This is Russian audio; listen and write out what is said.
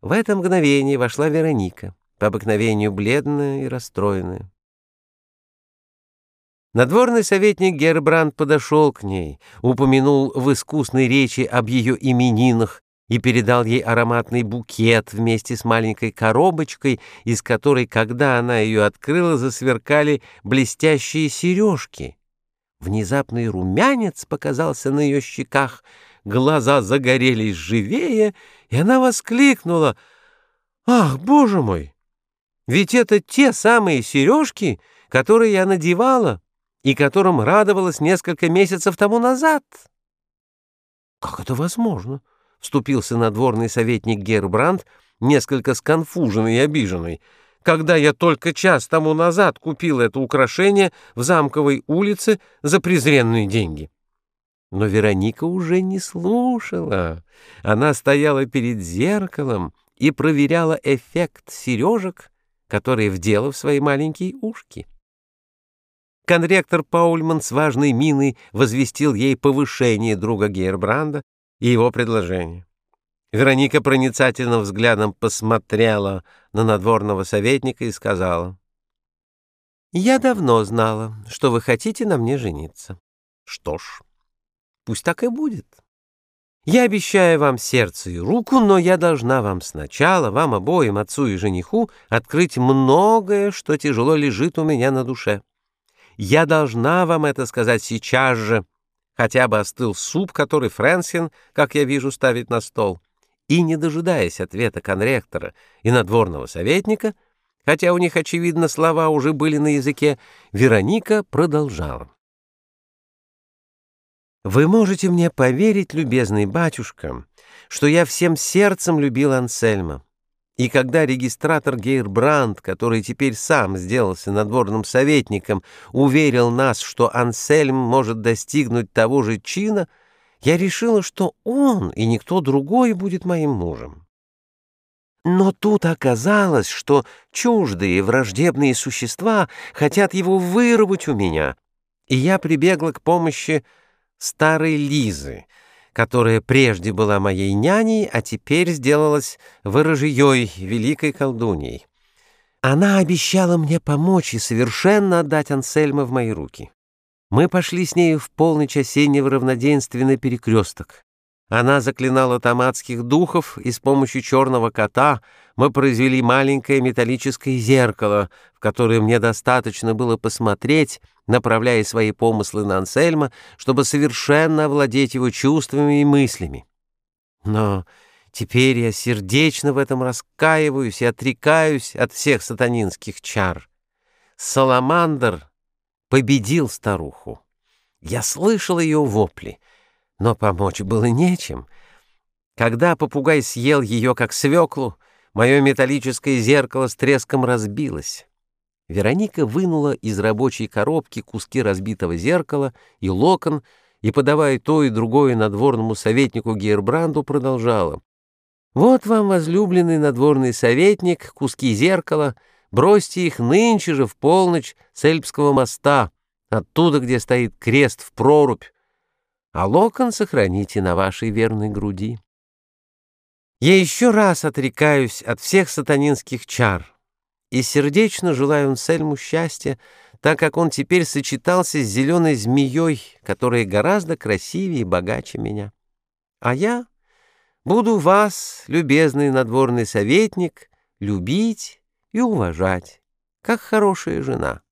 В это мгновение вошла Вероника, по обыкновению бледная и расстроенная. Надворный советник Гербранд подошел к ней, упомянул в искусной речи об ее именинах и передал ей ароматный букет вместе с маленькой коробочкой, из которой, когда она ее открыла, засверкали блестящие сережки. Внезапный румянец показался на ее щеках, глаза загорелись живее, и она воскликнула «Ах, боже мой! Ведь это те самые сережки, которые я надевала!» и которым радовалась несколько месяцев тому назад. «Как это возможно?» — вступился надворный советник Гербранд, несколько сконфуженный и обиженный. «Когда я только час тому назад купил это украшение в замковой улице за презренные деньги». Но Вероника уже не слушала. Она стояла перед зеркалом и проверяла эффект сережек, которые вдела в свои маленькие ушки. Конректор Паульман с важной миной возвестил ей повышение друга Гейрбранда и его предложение. Вероника проницательным взглядом посмотрела на надворного советника и сказала, «Я давно знала, что вы хотите на мне жениться. Что ж, пусть так и будет. Я обещаю вам сердце и руку, но я должна вам сначала, вам обоим, отцу и жениху, открыть многое, что тяжело лежит у меня на душе». Я должна вам это сказать сейчас же. Хотя бы остыл суп, который Фрэнсин, как я вижу, ставит на стол. И, не дожидаясь ответа конректора и надворного советника, хотя у них, очевидно, слова уже были на языке, Вероника продолжала. «Вы можете мне поверить, любезный батюшка, что я всем сердцем любил Ансельма. И когда регистратор Гейрбранд, который теперь сам сделался надворным советником, уверил нас, что Ансельм может достигнуть того же чина, я решила, что он и никто другой будет моим мужем. Но тут оказалось, что чуждые враждебные существа хотят его вырвать у меня, и я прибегла к помощи старой Лизы — которая прежде была моей няней, а теперь сделалась ворожьей, великой колдуньей. Она обещала мне помочь и совершенно отдать Ансельма в мои руки. Мы пошли с нею в полночь осеннего равноденствия на перекресток. Она заклинала томатских духов, и с помощью черного кота мы произвели маленькое металлическое зеркало, в которое мне достаточно было посмотреть, направляя свои помыслы на Ансельма, чтобы совершенно овладеть его чувствами и мыслями. Но теперь я сердечно в этом раскаиваюсь и отрекаюсь от всех сатанинских чар. Саламандр победил старуху. Я слышал ее вопли — но помочь было нечем. Когда попугай съел ее как свеклу, мое металлическое зеркало с треском разбилось. Вероника вынула из рабочей коробки куски разбитого зеркала и локон, и, подавая то и другое надворному советнику Гейрбранду, продолжала. «Вот вам, возлюбленный надворный советник, куски зеркала, бросьте их нынче же в полночь с Эльпского моста, оттуда, где стоит крест в прорубь, а локон сохраните на вашей верной груди. Я еще раз отрекаюсь от всех сатанинских чар и сердечно желаю Ансельму счастья, так как он теперь сочетался с зеленой змеей, которая гораздо красивее и богаче меня. А я буду вас, любезный надворный советник, любить и уважать, как хорошая жена.